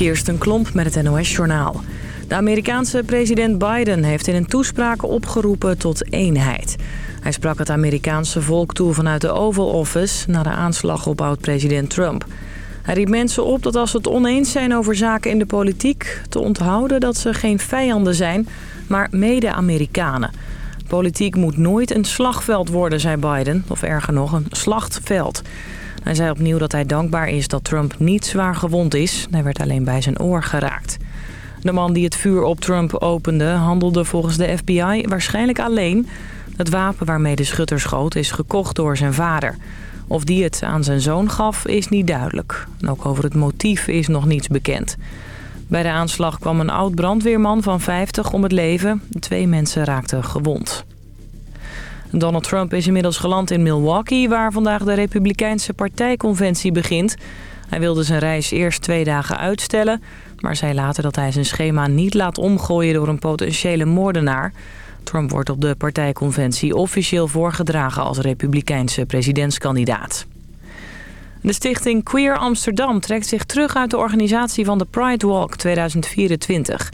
Kirsten Klomp met het NOS-journaal. De Amerikaanse president Biden heeft in een toespraak opgeroepen tot eenheid. Hij sprak het Amerikaanse volk toe vanuit de Oval Office... na de aanslag op oud-president Trump. Hij riep mensen op dat als ze het oneens zijn over zaken in de politiek... te onthouden dat ze geen vijanden zijn, maar mede-Amerikanen. Politiek moet nooit een slagveld worden, zei Biden. Of erger nog, een slachtveld. Hij zei opnieuw dat hij dankbaar is dat Trump niet zwaar gewond is. Hij werd alleen bij zijn oor geraakt. De man die het vuur op Trump opende handelde volgens de FBI waarschijnlijk alleen. Het wapen waarmee de schutter schoot is gekocht door zijn vader. Of die het aan zijn zoon gaf is niet duidelijk. ook over het motief is nog niets bekend. Bij de aanslag kwam een oud brandweerman van 50 om het leven. Twee mensen raakten gewond. Donald Trump is inmiddels geland in Milwaukee... waar vandaag de Republikeinse partijconventie begint. Hij wilde zijn reis eerst twee dagen uitstellen... maar zei later dat hij zijn schema niet laat omgooien door een potentiële moordenaar. Trump wordt op de partijconventie officieel voorgedragen als Republikeinse presidentskandidaat. De stichting Queer Amsterdam trekt zich terug uit de organisatie van de Pride Walk 2024.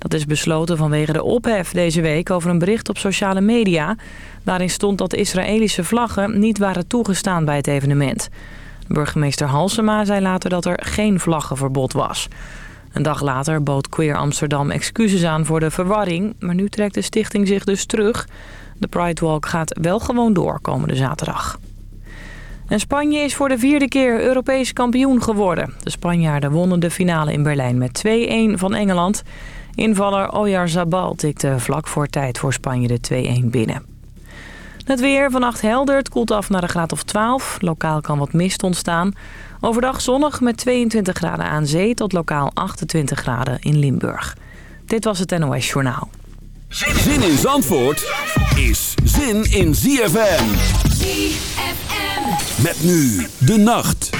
Dat is besloten vanwege de ophef deze week over een bericht op sociale media. Daarin stond dat Israëlische vlaggen niet waren toegestaan bij het evenement. Burgemeester Halsema zei later dat er geen vlaggenverbod was. Een dag later bood Queer Amsterdam excuses aan voor de verwarring... maar nu trekt de stichting zich dus terug. De Pride Walk gaat wel gewoon door komende zaterdag. En Spanje is voor de vierde keer Europees kampioen geworden. De Spanjaarden wonnen de finale in Berlijn met 2-1 van Engeland. Invaller Oyarzabal tikte vlak voor tijd voor Spanje de 2-1 binnen. Het weer vannacht helder, het koelt af naar een graad of 12. Lokaal kan wat mist ontstaan. Overdag zonnig met 22 graden aan zee tot lokaal 28 graden in Limburg. Dit was het NOS Journaal. Zin in Zandvoort is zin in ZFM. ZFM. Met nu de nacht.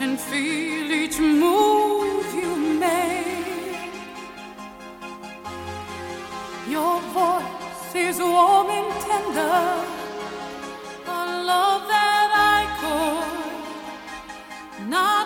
and feel each move you make. Your voice is warm and tender, a love that I could not.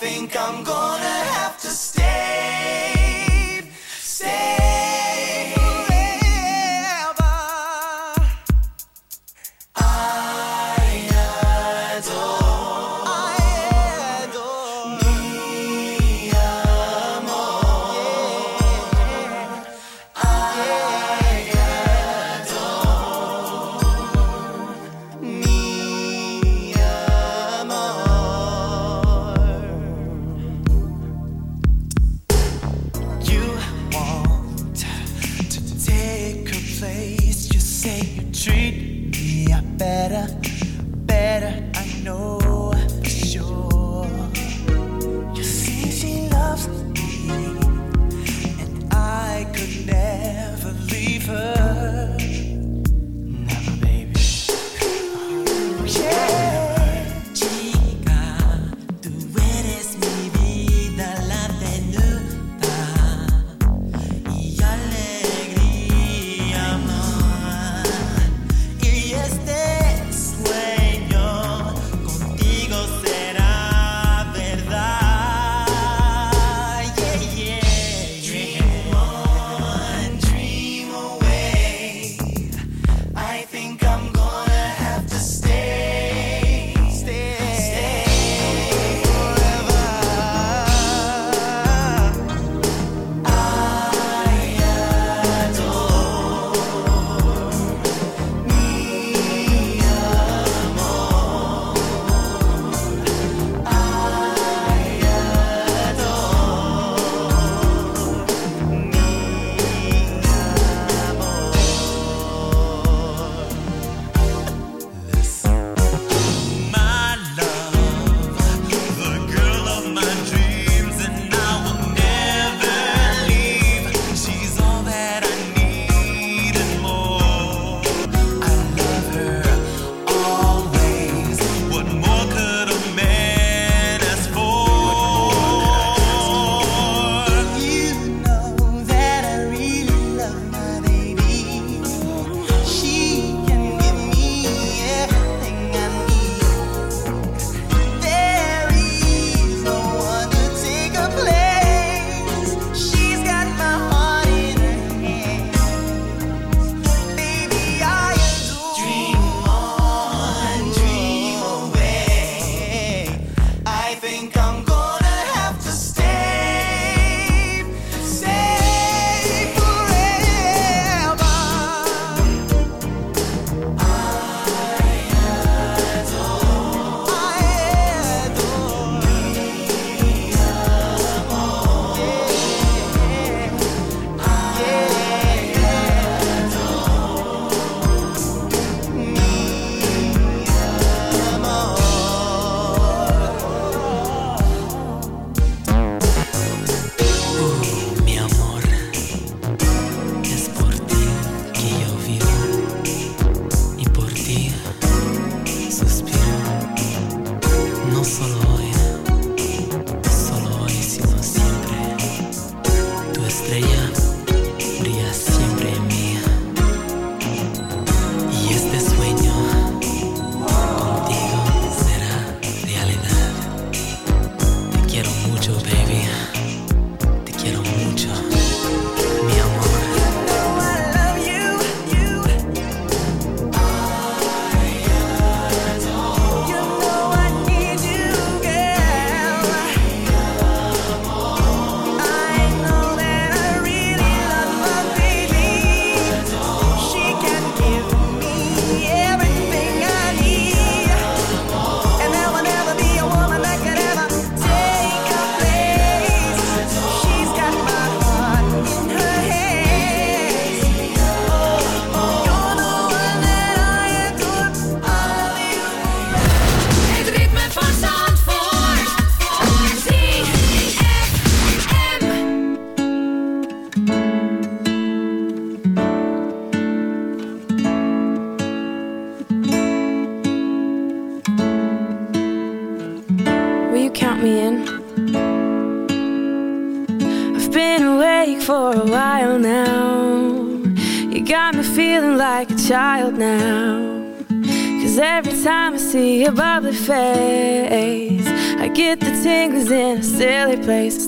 See your bubbly face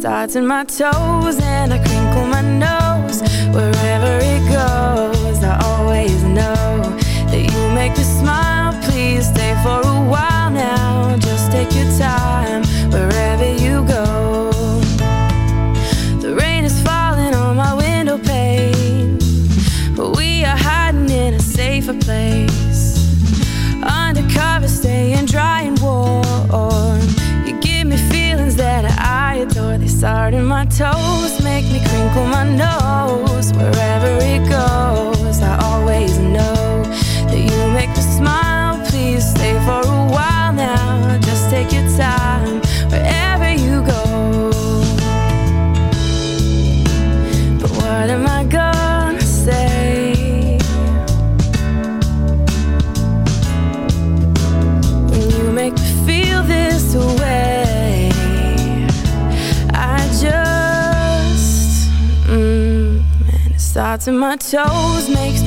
starts in my toes and I crinkle my nose. Wherever it goes, I always know That you make me smile, please stay for a while now. Just take your time. my toes, make me crinkle my nose wherever it goes. to my toes makes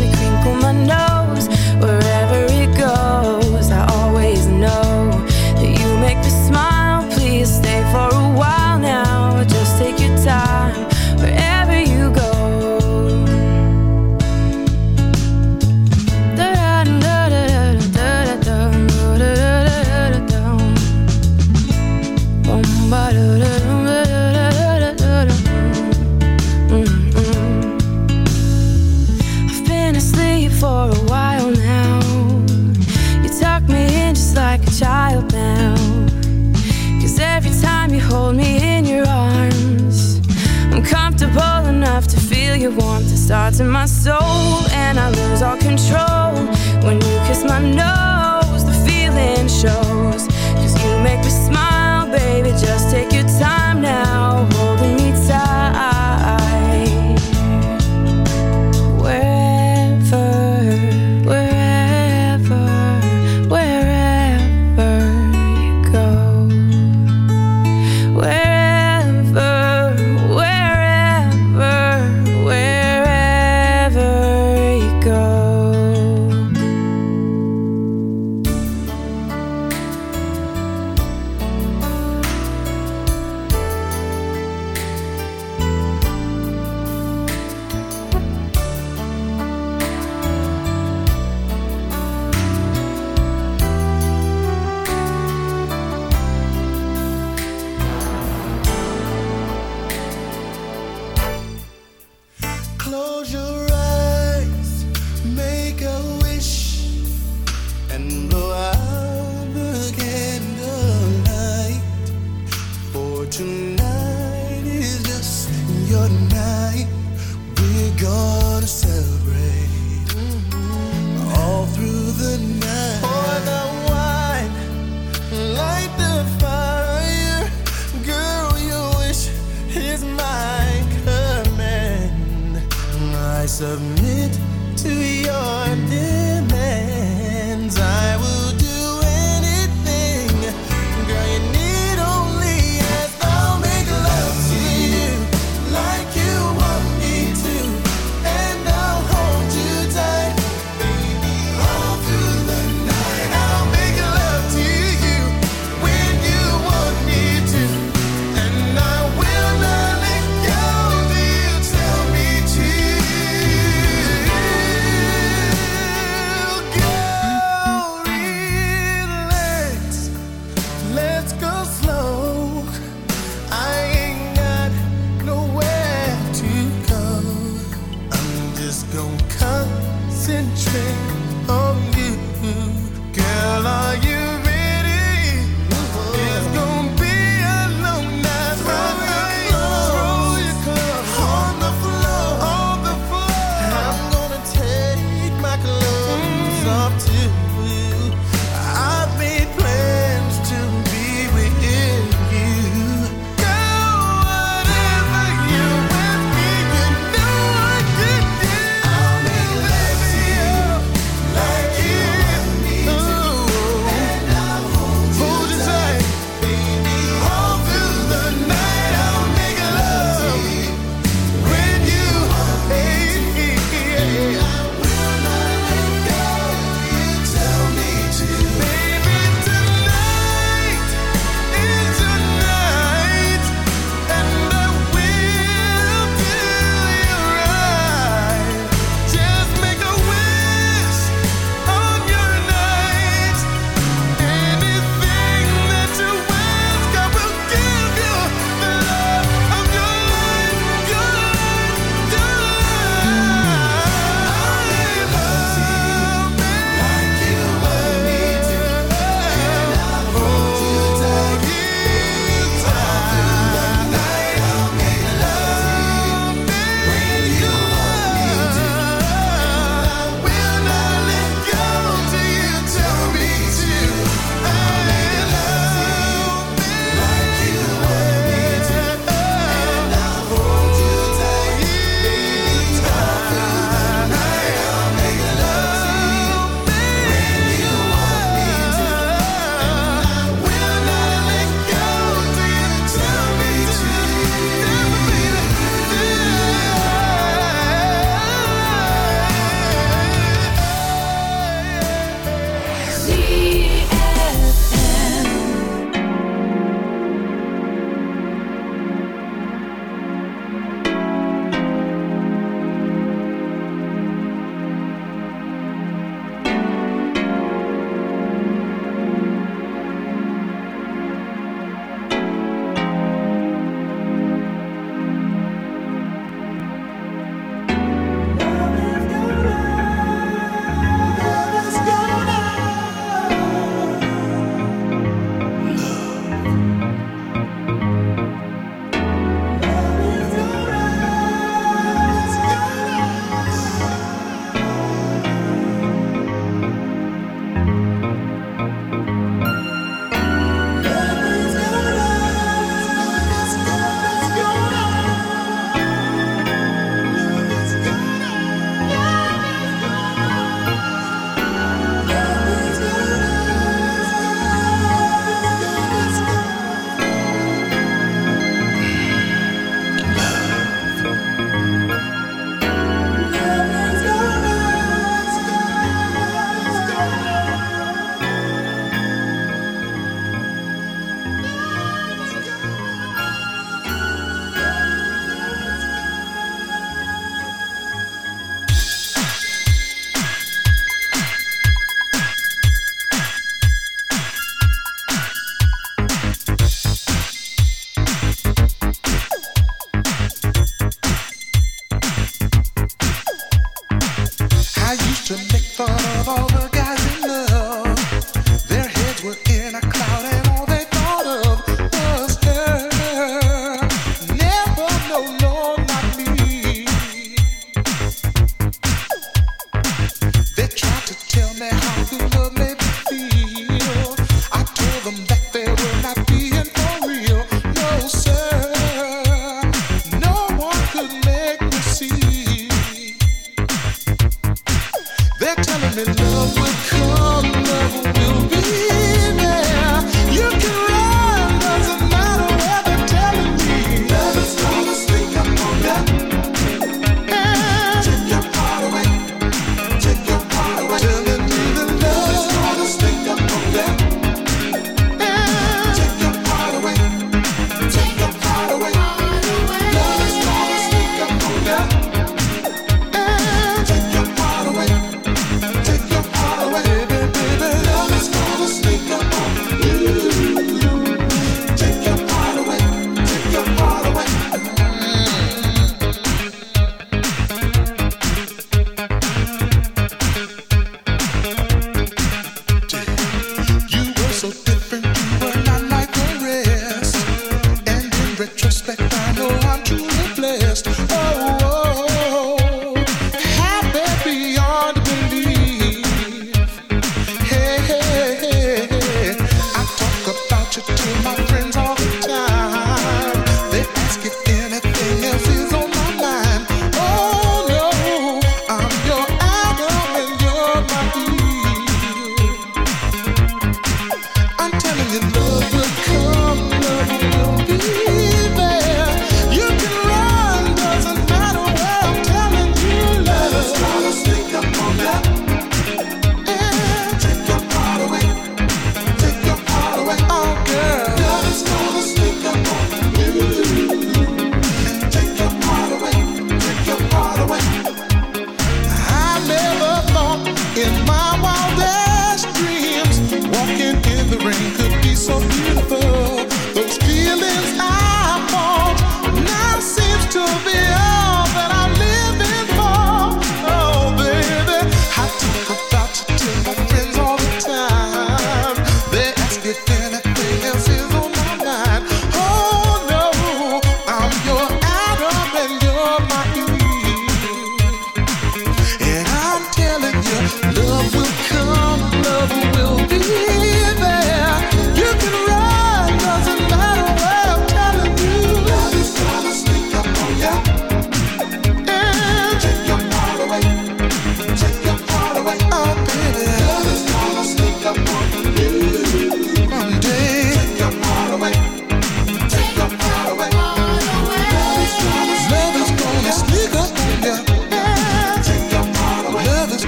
starts in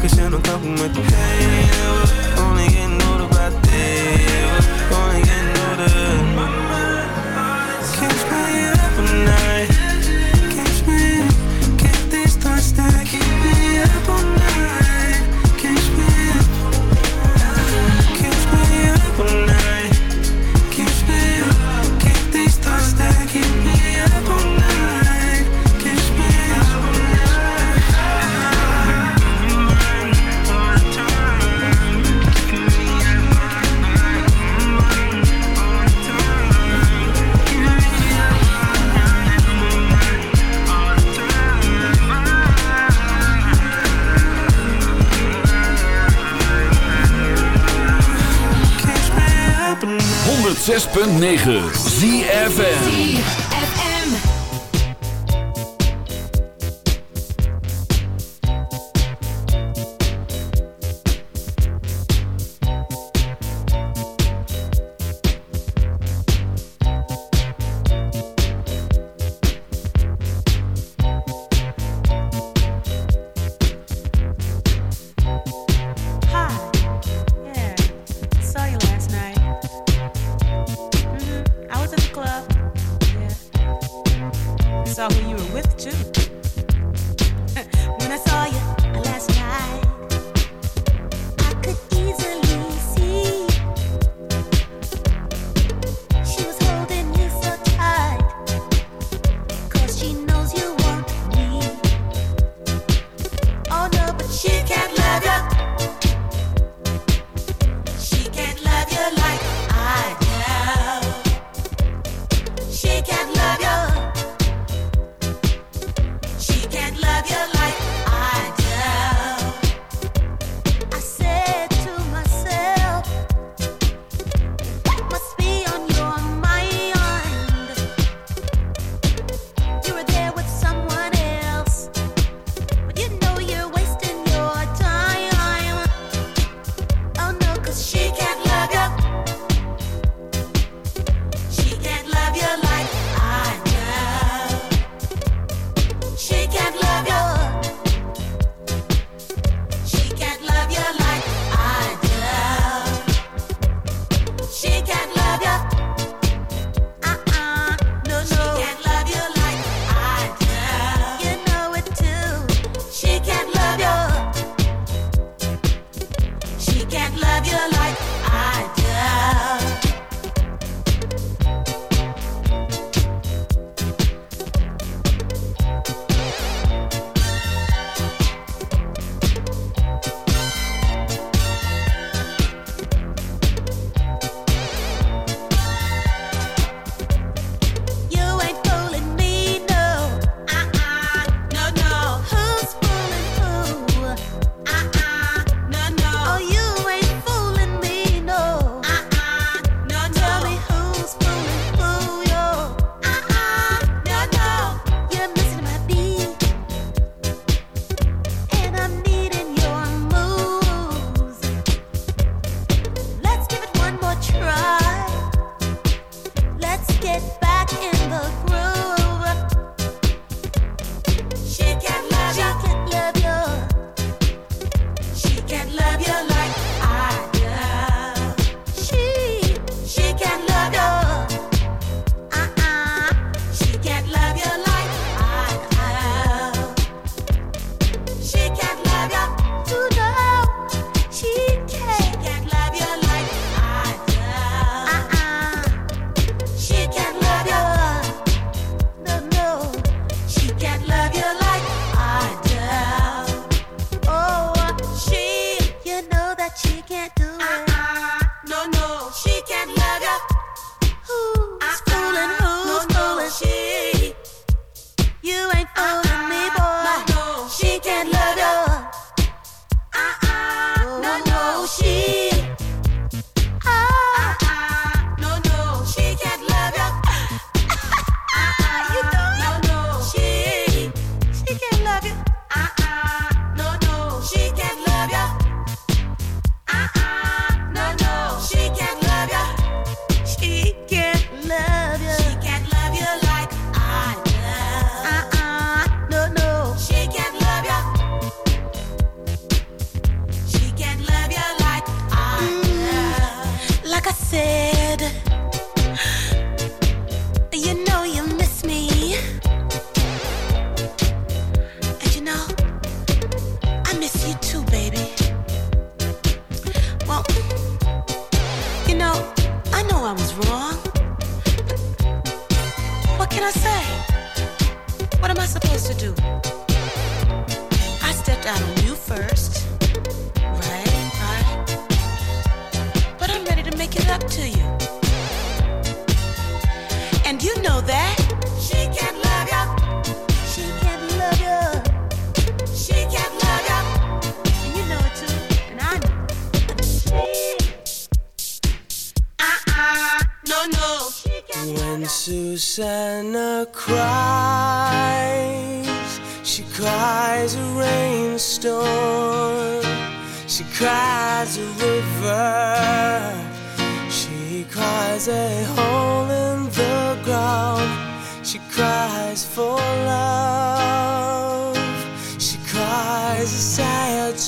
Focusing on coping with the pain.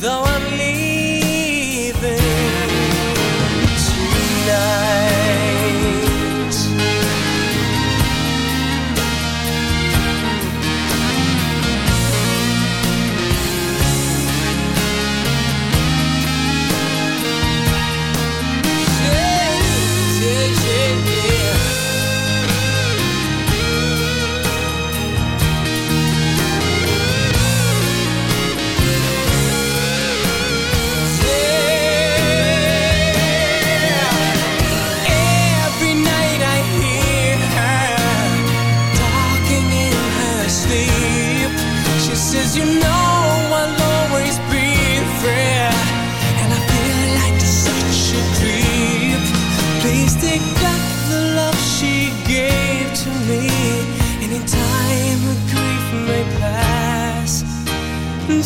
though I'm leaving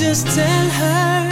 Just tell her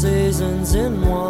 seasons in one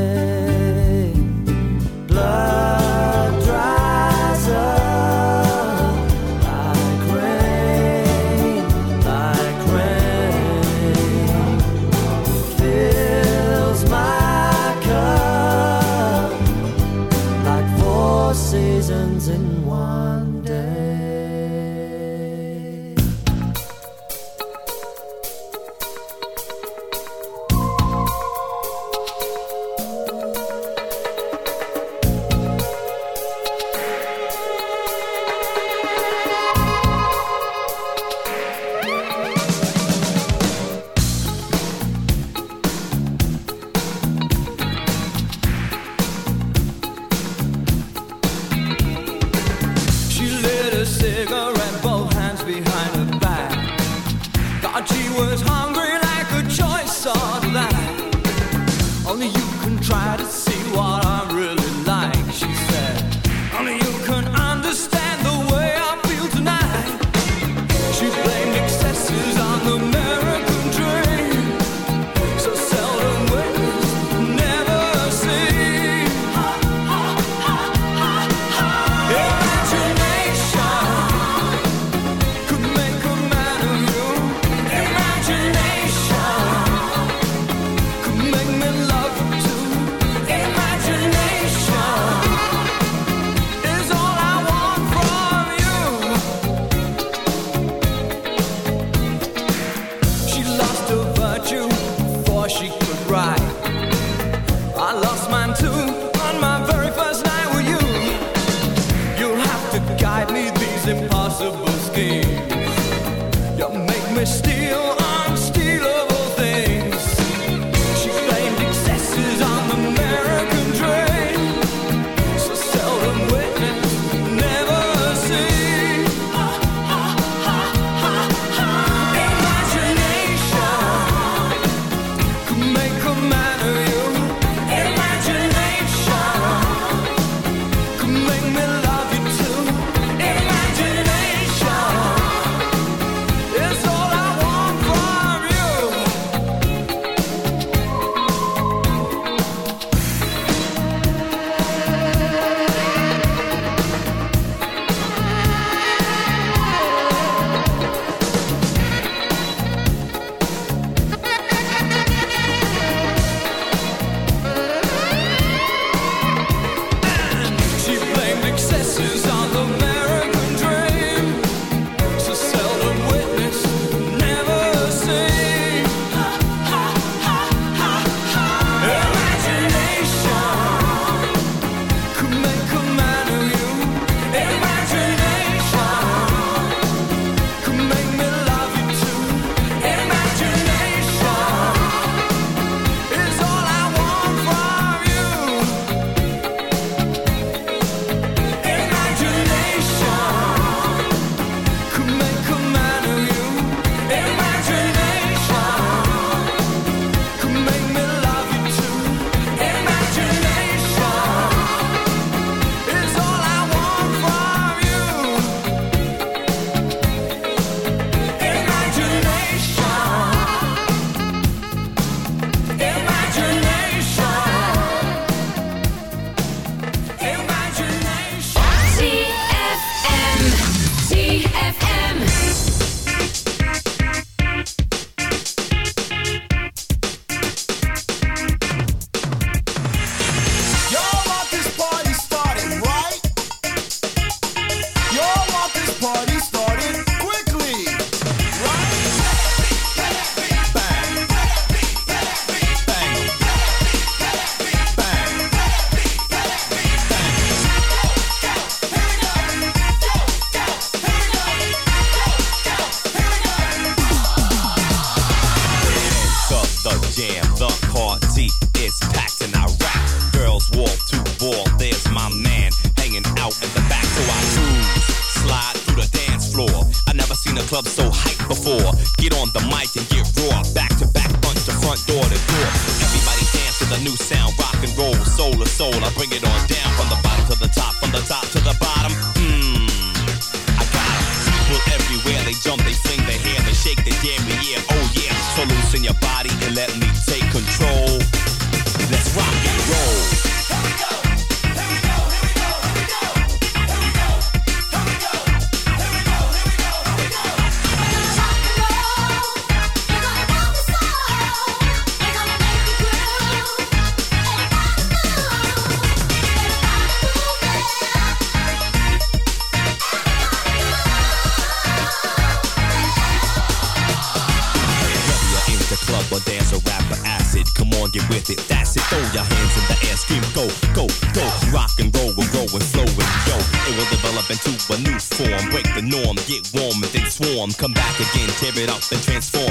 Swarm. Come back again, tear it up and transform.